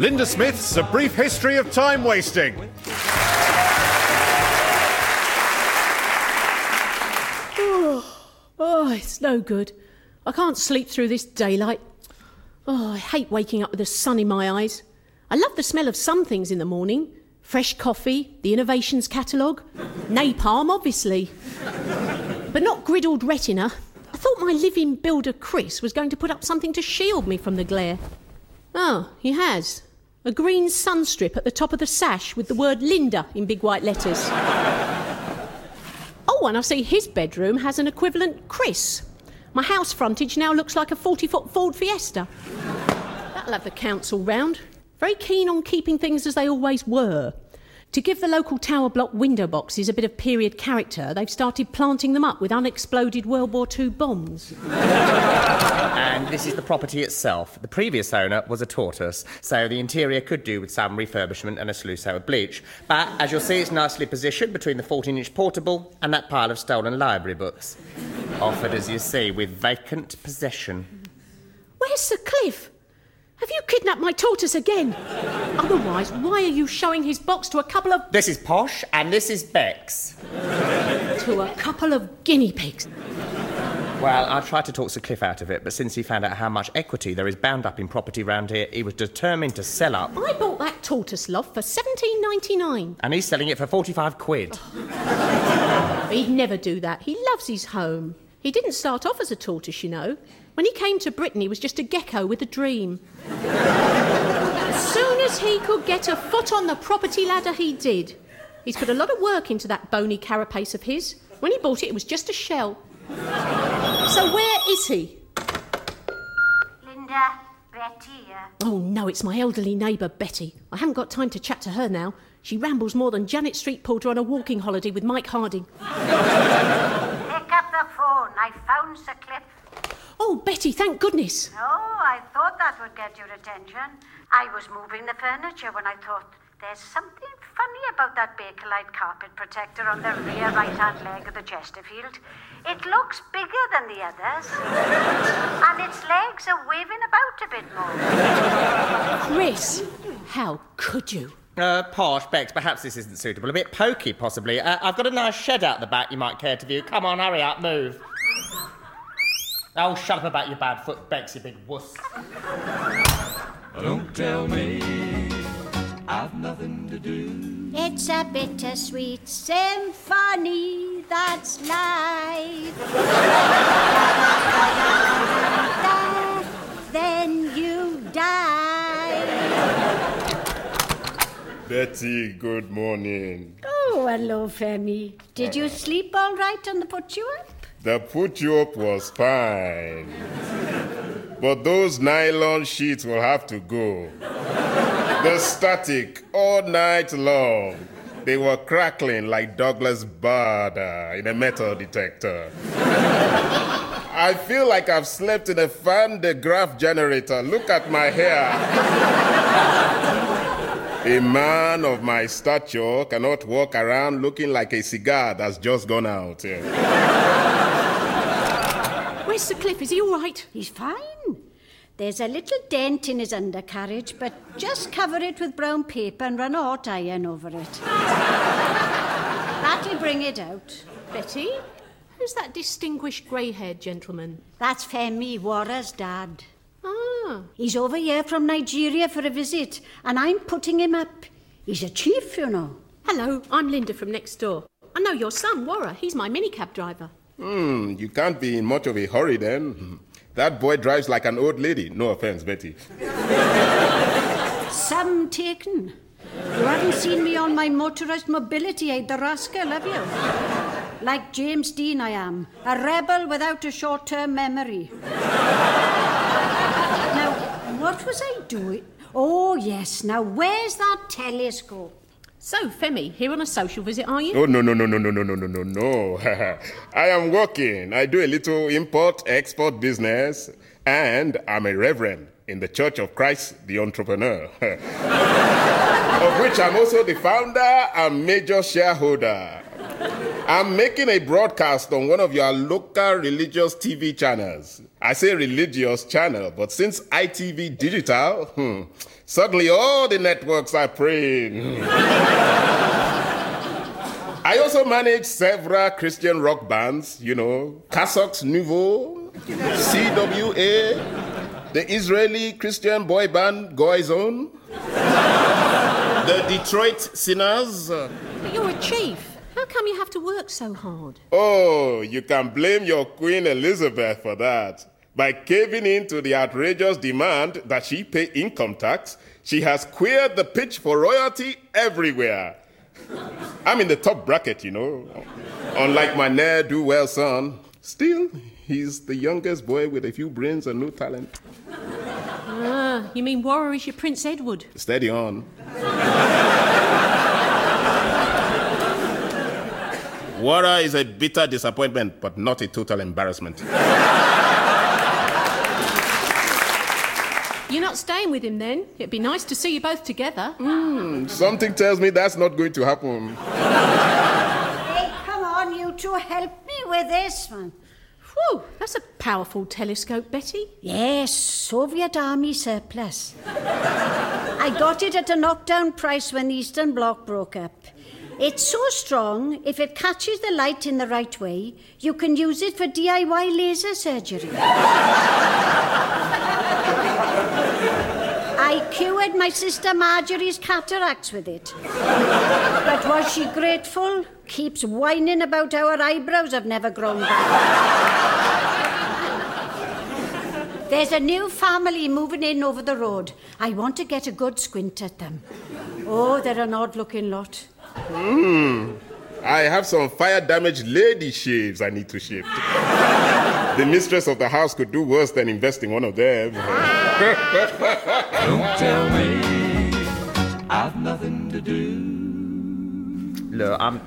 Linda Smith's A Brief History of Time Wasting. Oh, oh, it's no good. I can't sleep through this daylight. Oh, I hate waking up with the sun in my eyes. I love the smell of some things in the morning fresh coffee, the innovations catalogue, napalm, obviously. But not griddled retina. I thought my living builder Chris was going to put up something to shield me from the glare. Oh, he has. A green sunstrip at the top of the sash with the word Linda in big white letters. Oh, and I see his bedroom has an equivalent Chris. My house frontage now looks like a 40 foot Ford Fiesta. That'll have the council round. Very keen on keeping things as they always were. To give the local tower block window boxes a bit of period character, they've started planting them up with unexploded World War II bombs. And this is the property itself. The previous owner was a tortoise, so the interior could do with some refurbishment and a sluice out with bleach. But as you'll see, it's nicely positioned between the 14 inch portable and that pile of stolen library books. Offered, as you see, with vacant possession. Where's Sir Cliff? Have you kidnapped my tortoise again? Otherwise, why are you showing his box to a couple of. This is Posh, and this is Bex. to a couple of guinea pigs? Well, I tried to talk Sir Cliff out of it, but since he found out how much equity there is bound up in property round here, he was determined to sell up. I bought that tortoise loft for seventeen ninety nine. And he's selling it for 45 quid. He'd never do that. He loves his home. He didn't start off as a tortoise, you know. When he came to Britain, he was just a gecko with a dream. as soon as he could get a foot on the property ladder, he did. He's put a lot of work into that bony carapace of his. When he bought it, it was just a shell. So where is he? Linda, Betty. Oh no, it's my elderly neighbour Betty. I haven't got time to chat to her now. She rambles more than Janet Street Porter on a walking holiday with Mike Harding. Pick up the phone. I found Sir Cliff. Oh, Betty, thank goodness. Oh, I thought that would get your attention. I was moving the furniture when I thought there's something funny about that Bakelite carpet protector on the rear right hand leg of the Chesterfield. It looks bigger than the others, and its legs are waving about a bit more. Chris, how could you? Uh, Posh, Bex, perhaps this isn't suitable. A bit pokey, possibly. Uh, I've got a nice shed out the back you might care to view. Come on, hurry up, move. Oh, shut up about your bad foot, Bex, you big wuss. Don't tell me I've nothing to do. It's a bittersweet symphony that's life. Death, then you die. Betty, good morning. Oh, hello, Femi. Did you sleep all right on the put you up? The put up was fine. But those nylon sheets will have to go. The static all night long. They were crackling like Douglas Bader in a metal detector. I feel like I've slept in a Van de Graaff generator. Look at my hair. A man of my stature cannot walk around looking like a cigar that's just gone out. Where's Sir Cliff? Is he all right? He's fine. There's a little dent in his undercarriage, but just cover it with brown paper and run a hot iron over it. That'll bring it out. Betty? Who's that distinguished grey haired gentleman? That's Femi Wara's dad. Ah, He's over here from Nigeria for a visit, and I'm putting him up. He's a chief, you know. hello, I'm Linda from next door. I know your son, Wara. He's my minicab driver. Hmm, you can't be in much of a hurry then. That boy drives like an old lady. No offense, Betty. Some taken. You haven't seen me on my motorised mobility aid, the rascal, have you? Like James Dean, I am. A rebel without a short term memory. now, what was I doing? Oh, yes. Now, where's that telescope? So, Femi, here on a social visit, are you? Oh, no, no, no, no, no, no, no, no, no, no. I am working. I do a little import export business, and I'm a reverend in the Church of Christ the Entrepreneur, of which I'm also the founder and major shareholder. I'm making a broadcast on one of your local religious TV channels. I say religious channel, but since ITV Digital, hmm, suddenly all the networks are praying. I also manage several Christian rock bands, you know, Cassox Nouveau, CWA, the Israeli Christian boy band Goizone, the Detroit Sinners. But you're a chief. How come you have to work so hard? Oh, you can blame your Queen Elizabeth for that. By caving in to the outrageous demand that she pay income tax, she has queered the pitch for royalty everywhere. I'm in the top bracket, you know. Unlike my ne'er do well son. Still, he's the youngest boy with a few brains and no talent. Ah, you mean Wara is your Prince Edward? Steady on. Wara is a bitter disappointment, but not a total embarrassment. You're not staying with him then? It'd be nice to see you both together. Hmm, something tells me that's not going to happen. Hey, come on, you two, help me with this one. Whew, that's a powerful telescope, Betty. Yes, Soviet Army surplus. I got it at a knockdown price when the Eastern Bloc broke up. It's so strong, if it catches the light in the right way, you can use it for DIY laser surgery. I cured my sister Marjorie's cataracts with it. But was she grateful? Keeps whining about how her eyebrows have never grown back. There's a new family moving in over the road. I want to get a good squint at them. Oh, they're an odd looking lot. Hmm. I have some fire damaged lady shaves I need to shift. the mistress of the house could do worse than invest in one of them. Don't tell me I've nothing to do. Look, I'm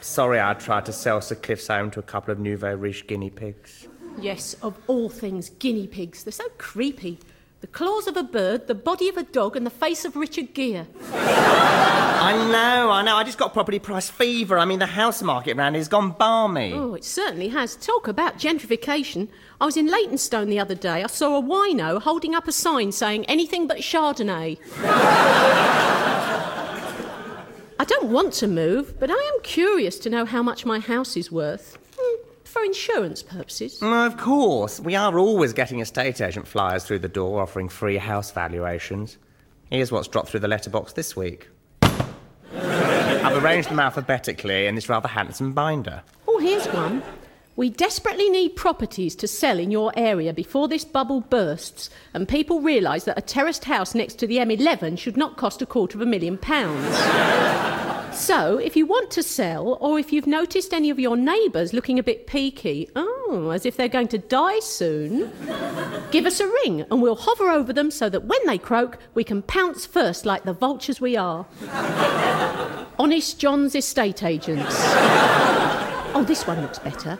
sorry I tried to sell Sir Cliff's home to a couple of nouveau riche guinea pigs. Yes, of all things, guinea pigs. They're so creepy. The claws of a bird, the body of a dog, and the face of Richard Gere. I know, I know. I just got property price fever. I mean, the house market round here's gone balmy. Oh, it certainly has. Talk about gentrification. I was in Leytonstone the other day. I saw a wino holding up a sign saying anything but Chardonnay. I don't want to move, but I am curious to know how much my house is worth. For insurance purposes. Mm, Of course, we are always getting estate agent flyers through the door offering free house valuations. Here's what's dropped through the letterbox this week. I've arranged them alphabetically in this rather handsome binder. Oh, here's one. We desperately need properties to sell in your area before this bubble bursts and people realise that a terraced house next to the M11 should not cost a quarter of a million pounds. So, if you want to sell, or if you've noticed any of your neighbours looking a bit peaky, oh, as if they're going to die soon, give us a ring and we'll hover over them so that when they croak, we can pounce first like the vultures we are. Honest John's estate agents. Oh, this one looks better.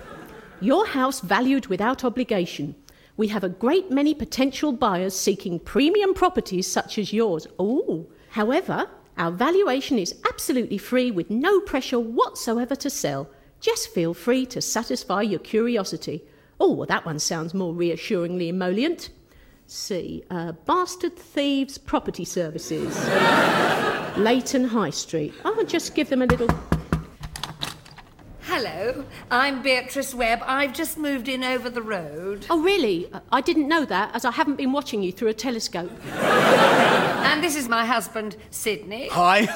Your house valued without obligation. We have a great many potential buyers seeking premium properties such as yours. Oh, however, our valuation is absolutely free with no pressure whatsoever to sell. Just feel free to satisfy your curiosity. Oh, well, that one sounds more reassuringly emollient. See, uh, Bastard Thieves Property Services, Leyton High Street. I'll just give them a little. Hello, I'm Beatrice Webb. I've just moved in over the road. Oh, really? I didn't know that, as I haven't been watching you through a telescope. And this is my husband, Sydney. Hi.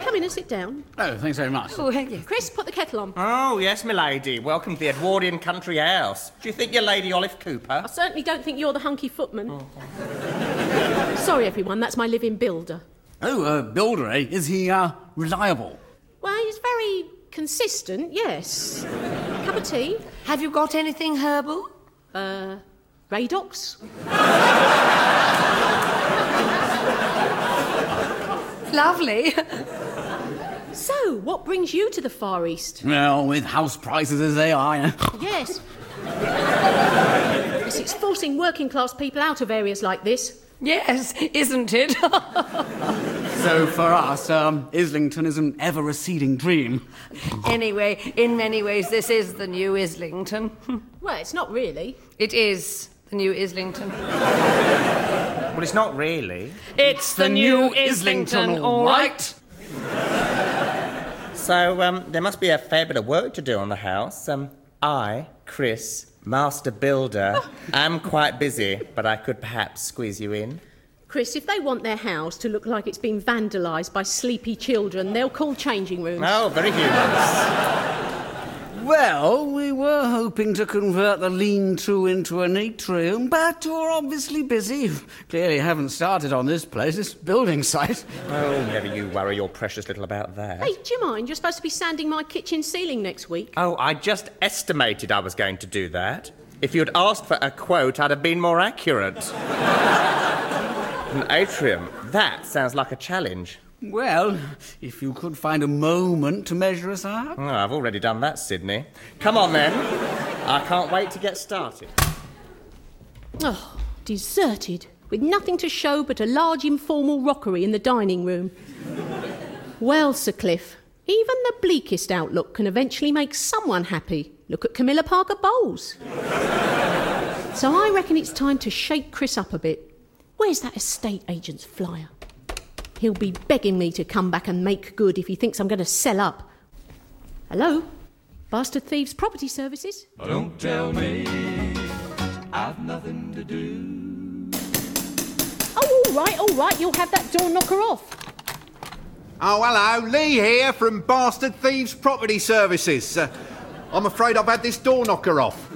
Come in and sit down. Oh, thanks very much. Oh, thank you. Chris, put the kettle on. Oh, yes, milady. Welcome to the Edwardian country house. Do you think you're Lady Olliff-Cooper? I certainly don't think you're the hunky footman. Sorry, everyone, that's my living builder. Oh, uh, Builder, eh? Is he, uh, reliable? Well, he's very consistent, yes. Cup of tea? Have you got anything herbal? Uh, Radox? Lovely. So, what brings you to the Far East? Well, with house prices as they are. Yes. yes, it's forcing working class people out of areas like this. yes, isn't it? So for us, um, Islington is an ever receding dream. Anyway, in many ways, this is the new Islington. Well, it's not really. It is the new Islington. Well, it's not really. It's the, new Islington, all right. So, um, there must be a fair bit of work to do on the house. Um, I, Chris, master builder, am quite busy, but I could perhaps squeeze you in. Chris, if they want their house to look like it's been vandalised by sleepy children, they'll call changing rooms. Oh, very humorous. Well, we were hoping to convert the lean-to into an atrium, but you're obviously busy. Clearly haven't started on this place, this building site. Oh, never you worry your precious little about that. Hey, do you mind? You're supposed to be sanding my kitchen ceiling next week. Oh, I just estimated I was going to do that. If you'd asked for a quote, I'd have been more accurate. An atrium. That sounds like a challenge. Well, if you could find a moment to measure us up. Oh, I've already done that, Sydney. Come on then. I can't wait to get started. Oh, deserted, with nothing to show but a large informal rockery in the dining room. well, Sir Cliff, even the bleakest outlook can eventually make someone happy. Look at Camilla Parker Bowles. so I reckon it's time to shake Chris up a bit. Where's that estate agent's flyer? He'll be begging me to come back and make good if he thinks I'm going to sell up. Hello? Bastard Thieves Property Services? Don't tell me I've nothing to do. Oh, all right, all right, you'll have that door knocker off. Oh, hello, Lee here from Bastard Thieves Property Services. Uh, I'm afraid I've had this door knocker off.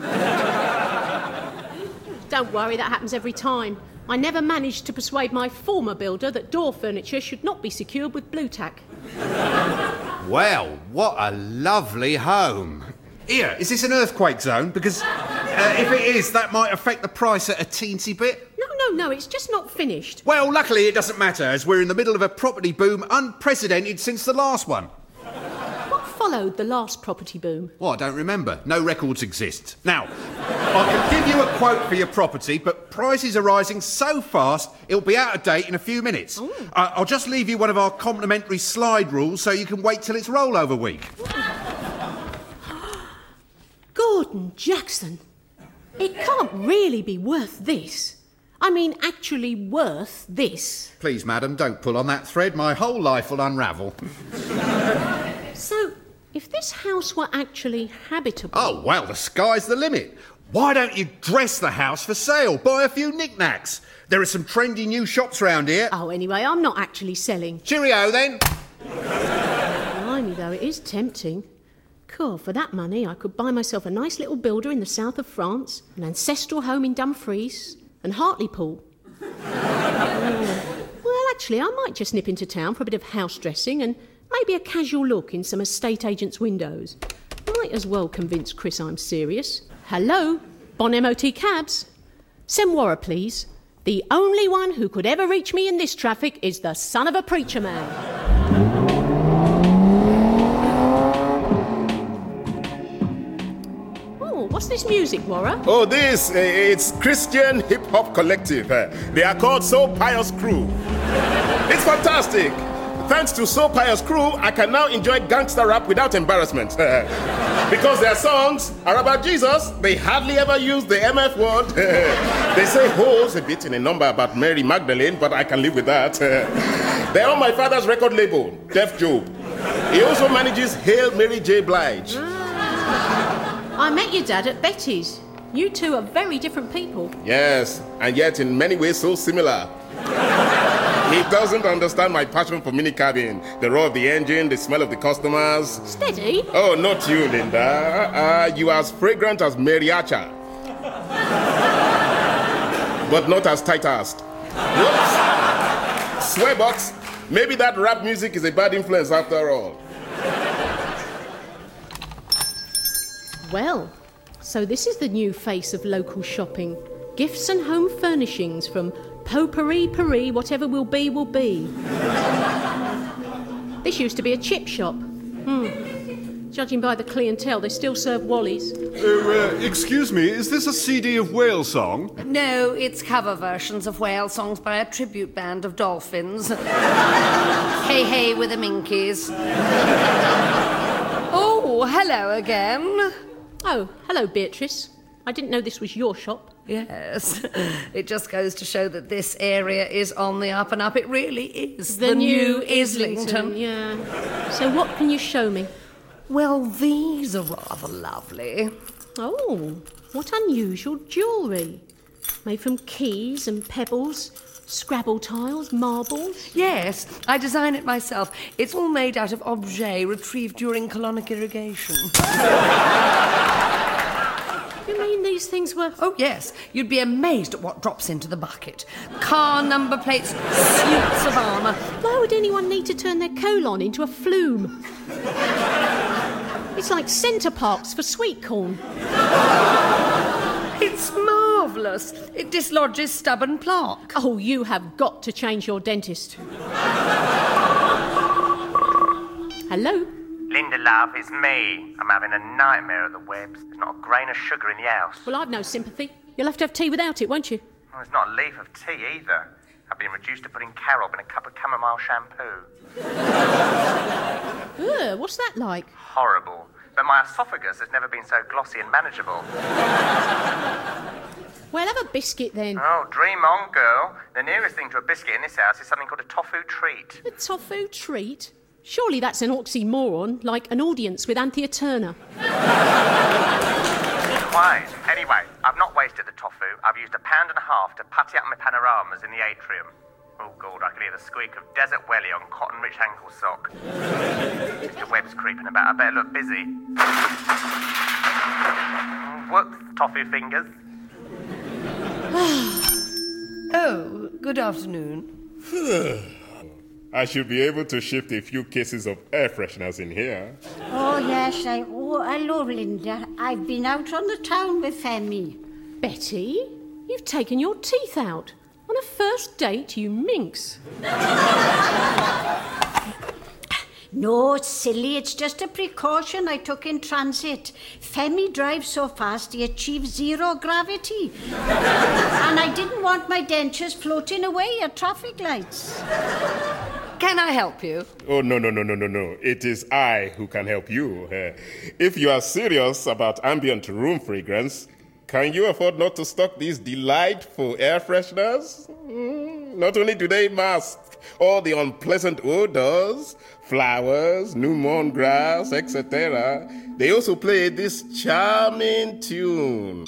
Don't worry, that happens every time. I never managed to persuade my former builder that door furniture should not be secured with Blu-Tack. Well, what a lovely home. Here, is this an earthquake zone? Because uh, if it is, that might affect the price at a teensy bit. No, no, no, it's just not finished. Well, luckily it doesn't matter, as we're in the middle of a property boom unprecedented since the last one. Followed the last property boom? Well, I don't remember. No records exist. Now, I can give you a quote for your property, but prices are rising so fast it'll be out of date in a few minutes. Uh, I'll just leave you one of our complimentary slide rules so you can wait till it's rollover week. Gordon Jackson. It can't really be worth this. I mean, actually worth this. Please, madam, don't pull on that thread. My whole life will unravel. So, if this house were actually habitable. Oh, well, the sky's the limit. Why don't you dress the house for sale? Buy a few knickknacks. There are some trendy new shops round here. Oh, anyway, I'm not actually selling. Cheerio, then. Blimey, though, it is tempting. Cool, for that money, I could buy myself a nice little builder in the south of France, an ancestral home in Dumfries, and Hartlepool. Oh. Well, actually, I might just nip into town for a bit of house dressing and maybe a casual look in some estate agents' windows. Might as well convince Chris I'm serious. Hello, Bon MOT cabs. Semwara, please. The only one who could ever reach me in this traffic is the son of a preacher man. Oh, what's this music, Wara? Oh, this, uh, it's Christian Hip Hop Collective. Uh, they are called So Pious Crew. It's fantastic. Thanks to So Pious Crew, I can now enjoy gangster rap without embarrassment. because their songs are about Jesus, they hardly ever use the MF word. they say hoes a bit in a number about Mary Magdalene, but I can live with that. They're on my father's record label, Def Job. He also manages Hail Mary J. Blige. Ah. I met your dad at Betty's. You two are very different people. Yes, and yet in many ways so similar. He doesn't understand my passion for minicabin, the roar of the engine, the smell of the customers. Steady. Oh, not you, Linda. Uh, you are as fragrant as Mary Archer. but not as tight-assed. Whoops. Swearbox, maybe that rap music is a bad influence after all. Well, so this is the new face of local shopping. Gifts and home furnishings from Potpourri Paris, whatever will be, will be. this used to be a chip shop. Hmm. Judging by the clientele, they still serve Wallies. Oh, uh, excuse me, is this a CD of whale song? No, it's cover versions of whale songs by a tribute band of dolphins. hey, hey, with the Minkies. oh, hello again. Oh, hello, Beatrice. I didn't know this was your shop. Yes, it just goes to show that this area is on the up and up. It really is The, new Islington. Yeah. So, what can you show me? Well, these are rather lovely. Oh, what unusual jewellery. Made from keys and pebbles, Scrabble tiles, marbles. Yes, I design it myself. It's all made out of objets retrieved during colonic irrigation. You mean these things were. Oh, yes. You'd be amazed at what drops into the bucket. Car number plates, suits of armour. Why would anyone need to turn their colon into a flume? It's like Center Parcs for sweet corn. It's marvellous. It dislodges stubborn plaque. Oh, you have got to change your dentist. Hello? Linda, love, it's me. I'm having a nightmare of the webs. There's not a grain of sugar in the house. Well, I've no sympathy. You'll have to have tea without it, won't you? Well, there's not a leaf of tea either. I've been reduced to putting carob in a cup of chamomile shampoo. Ugh, what's that like? Horrible. But my esophagus has never been so glossy and manageable. Well, have a biscuit then. Oh, dream on, girl. The nearest thing to a biscuit in this house is something called a tofu treat. A tofu treat? Surely that's an oxymoron, like an audience with Anthea Turner. Quiet. Anyway, I've not wasted the tofu. I've used a pound and a half to putty up my panoramas in the atrium. Oh, God, I can hear the squeak of desert welly on cotton rich ankle sock. Mr. Webb's creeping about. I better look busy. Whoops, tofu fingers. Oh, good afternoon. I should be able to shift a few cases of air fresheners in here. Oh, yes, I. Oh, hello, Linda. I've been out on the town with Femi. Betty, you've taken your teeth out. On a first date, you minx. No, it's silly. It's just a precaution I took in transit. Femi drives so fast he achieves zero gravity. and I didn't want my dentures floating away at traffic lights. Can I help you? Oh, no, no, no, no, no, no. It is I who can help you. Uh, if you are serious about ambient room fragrance, can you afford not to stock these delightful air fresheners? Mm, not only do they mask all the unpleasant odors, flowers, new mown grass, etc., they also play this charming tune.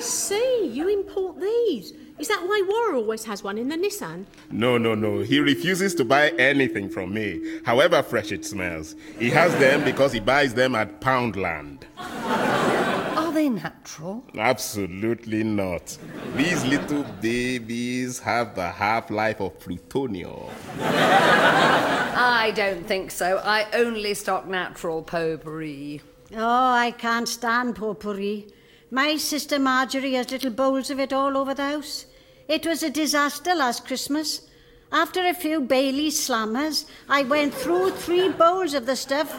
I see. You import these. Is that why Warren always has one in the Nissan? No, no, no. He refuses to buy anything from me, however fresh it smells. He has them because he buys them at Poundland. Are they natural? Absolutely not. These little babies have the half life of plutonium. I don't think so. I only stock natural potpourri. Oh, I can't stand potpourri. My sister Marjorie has little bowls of it all over the house. It was a disaster last Christmas. After a few Bailey slammers, I went through three bowls of the stuff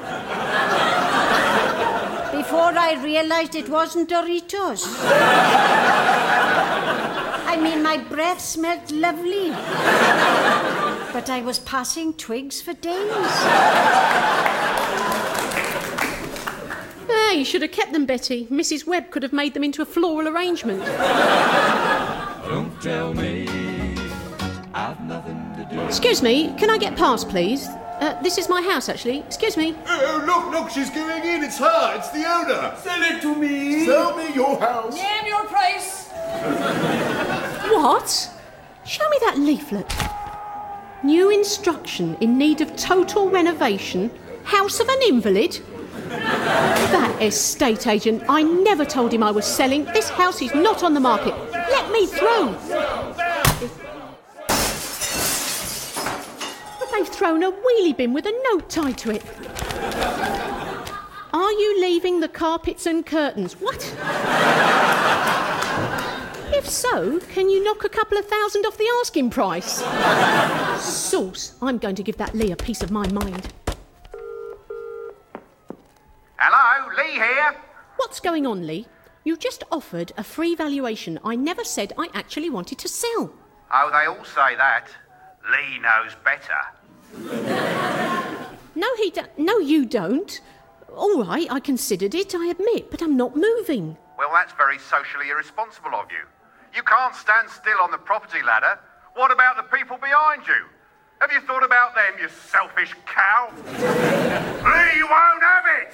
before I realized it wasn't Doritos. I mean, my breath smelled lovely. But I was passing twigs for days. You should have kept them, Betty. Mrs. Webb could have made them into a floral arrangement. Don't tell me I've nothing to do. Excuse me, can I get past, please? Uh, this is my house, actually. Excuse me. Oh, look, look, she's going in. It's her. It's the owner. Sell it to me. Sell me your house. Name your price. What? Show me that leaflet. New instruction in need of total renovation. House of an invalid. That estate agent. I never told him I was selling. This house is not on the market. Let me through. They've thrown a wheelie bin with a note tied to it. Are you leaving the carpets and curtains? What? If so, can you knock a couple of thousand off the asking price? Sauce, I'm going to give that Lee a piece of my mind. Hello, Lee here. What's going on, Lee? You just offered a free valuation. I never said I actually wanted to sell. Oh, they all say that. Lee knows better. No, he do- No, you don't. All right, I considered it, I admit, but I'm not moving. Well, that's very socially irresponsible of you. You can't stand still on the property ladder. What about the people behind you? Have you thought about them, you selfish cow? Lee, won't have it!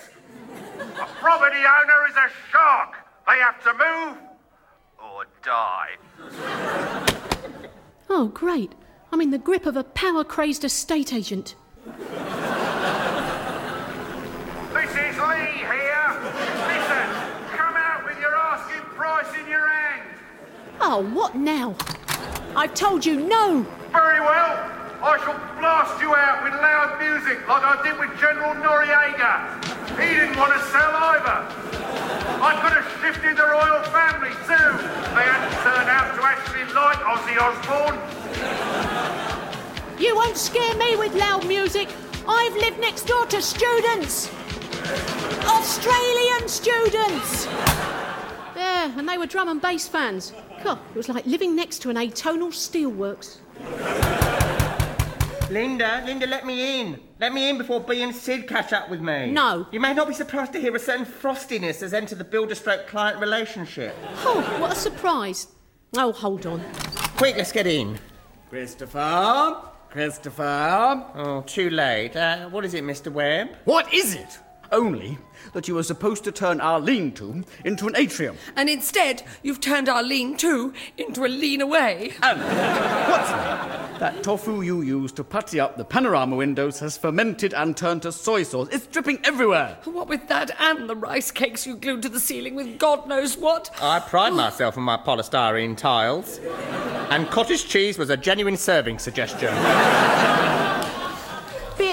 A property owner is a shark. They have to move or die. Oh, great. I'm in the grip of a power crazed estate agent. This is Lee here. Listen, come out with your asking price in your hand. Oh, what now? I've told you no! Very well. I shall blast you out with loud music like I did with General Noriega. He didn't want to sell either. I could have shifted the royal family too. They hadn't turned out to actually like Ozzy Osbourne. You won't scare me with loud music. I've lived next door to students. Australian students. Yeah, and they were drum and bass fans. God, it was like living next to an atonal steelworks. Linda, Linda, let me in. Let me in before B and Sid catch up with me. No. You may not be surprised to hear a certain frostiness has entered the builder stroke client relationship. Oh, what a surprise. Oh, hold on. Quick, let's get in. Christopher? Christopher? Oh, too late. Uh, what is it, Mr. Webb? What is it? Only that you were supposed to turn our lean to into an atrium. And instead, you've turned our lean to into a lean away. And what's more, that tofu you used to putty up the panorama windows has fermented and turned to soy sauce. It's dripping everywhere. What with that and the rice cakes you glued to the ceiling with God knows what? I pride myself on my polystyrene tiles. And cottage cheese was a genuine serving suggestion.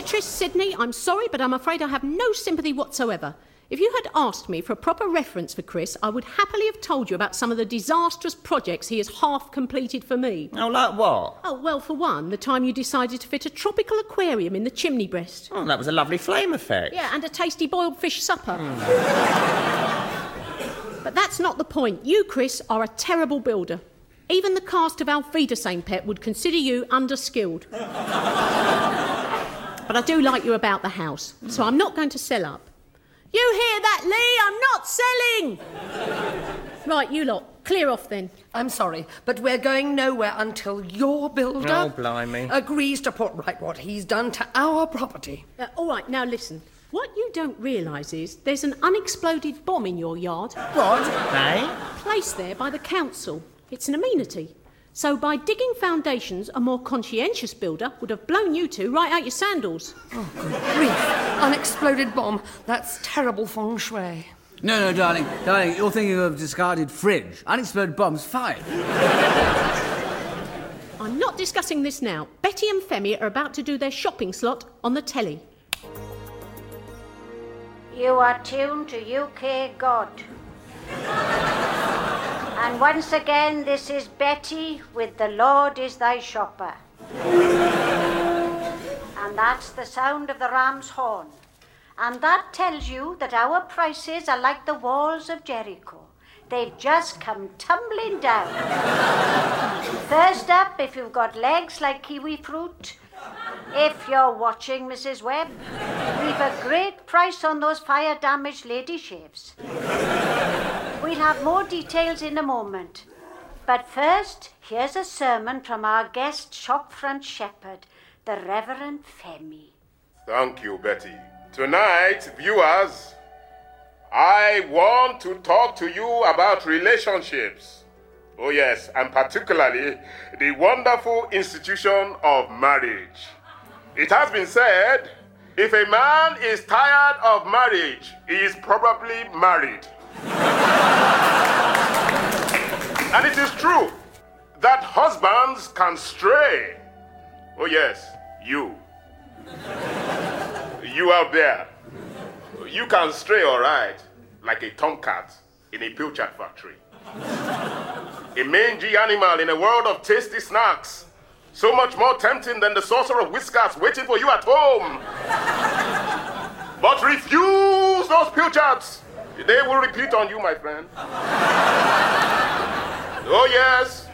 Beatrice, Sydney, I'm sorry, but I'm afraid I have no sympathy whatsoever. If you had asked me for a proper reference for Chris, I would happily have told you about some of the disastrous projects he has half completed for me. Oh, like what? Oh, well, for one, the time you decided to fit a tropical aquarium in the chimney breast. Oh, that was a lovely flame effect. Yeah, and a tasty boiled fish supper. Hmm. but that's not the point. You, Chris, are a terrible builder. Even the cast of Auf Wiedersehen, Pet would consider you underskilled. But I do like you about the house, so I'm not going to sell up. You hear that, Lee? I'm not selling! right, you lot, clear off then. I'm sorry, but we're going nowhere until your builder Oh, blimey. agrees to put right what he's done to our property. Uh, all right, now listen. What you don't realise is there's an unexploded bomb in your yard. What? Hey? placed there by the council. It's an amenity. So by digging foundations, a more conscientious builder would have blown you two right out your sandals. Oh grief, unexploded bomb. That's terrible feng shui. No, no, darling, darling, you're thinking of discarded fridge. Unexploded bombs, fine. I'm not discussing this now. Betty and Femi are about to do their shopping slot on the telly. You are tuned to UK God. and once again, this is Betty with The Lord is Thy Shopper. and that's the sound of the ram's horn. And that tells you that our prices are like the walls of Jericho. They've just come tumbling down. First up, if you've got legs like kiwi fruit, if you're watching, Mrs. Webb, we've a great price on those fire damaged lady shaves. We'll have more details in a moment. But first, here's a sermon from our guest shopfront shepherd, the Reverend Femi. Thank you, Betty. Tonight, viewers, I want to talk to you about relationships. Oh, yes, and particularly the wonderful institution of marriage. It has been said if a man is tired of marriage, he is probably married. and it is true that husbands can stray. Oh, yes, you. You out there. You can stray all right, like a tomcat in a pilchard factory. A mangy animal in a world of tasty snacks. So much more tempting than the saucer of whiskers waiting for you at home. but refuse those pilchards. They will repeat on you, my friend. oh, yes.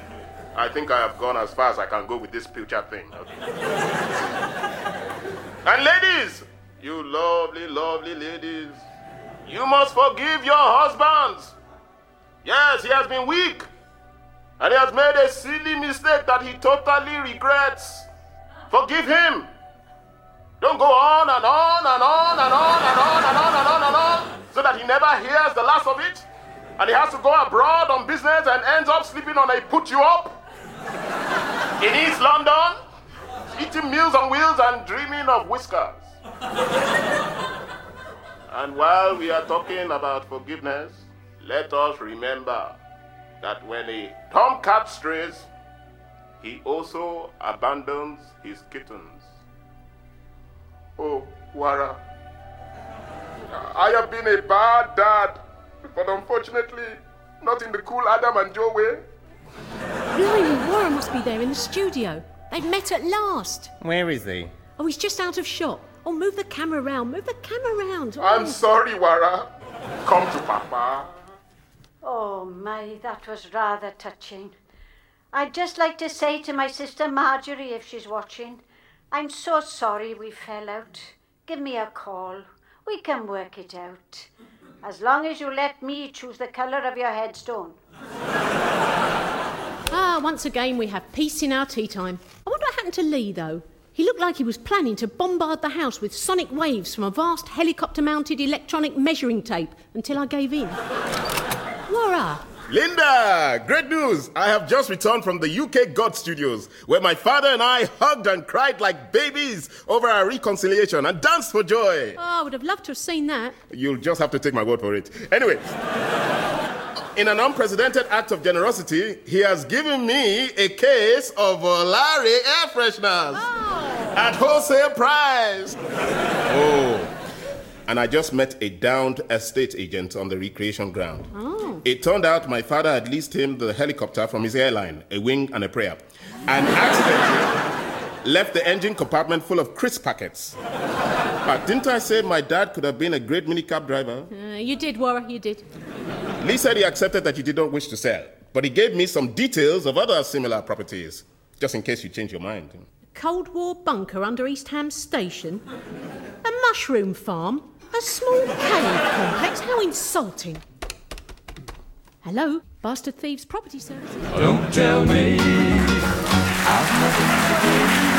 I think I have gone as far as I can go with this pilchard thing. And ladies, you lovely, lovely ladies, you must forgive your husbands. Yes, he has been weak. And he has made a silly mistake that he totally regrets. Forgive him. Don't go on and on and on and on and on and on and on and on so that he never hears the last of it. And he has to go abroad on business and ends up sleeping on a put you up in East London, eating meals on wheels and dreaming of whiskers. and while we are talking about forgiveness, let us remember that when a tomcat strays, he also abandons his kittens. Oh, Wara, I have been a bad dad, but unfortunately, not in the cool Adam and Joe way. Blimey, Warren must be there in the studio. They've met at last. Where is he? Oh, he's just out of shot. Oh, move the camera round. Move the camera round. Oh. I'm sorry, Wara. Come to Papa. Oh, my, that was rather touching. I'd just like to say to my sister Marjorie, if she's watching, I'm so sorry we fell out. Give me a call. We can work it out. As long as you let me choose the colour of your headstone. Ah, once again we have peace in our tea time. I wonder what happened to Lee, though. He looked like he was planning to bombard the house with sonic waves from a vast helicopter mounted electronic measuring tape until I gave in. Laura! Linda, great news! I have just returned from the UK God Studios, where my father and I hugged and cried like babies over our reconciliation and danced for joy. Oh, I would have loved to have seen that. You'll just have to take my word for it. Anyway, in an unprecedented act of generosity, he has given me a case of Larry air fresheners oh. at wholesale price. Oh. And I just met a downed estate agent on the recreation ground. Oh. It turned out my father had leased him the helicopter from his airline, a wing and a prayer, and accidentally left the engine compartment full of crisp packets. But didn't I say my dad could have been a great minicab driver? Uh, you did, Wara, you did. Lee said he accepted that you did not wish to sell, but he gave me some details of other similar properties, just in case you change your mind. Cold War bunker under East Ham Station? A mushroom farm? A small cave complex? How insulting. Hello, Bastard Thieves Property Services. Don't tell me I've nothing to do.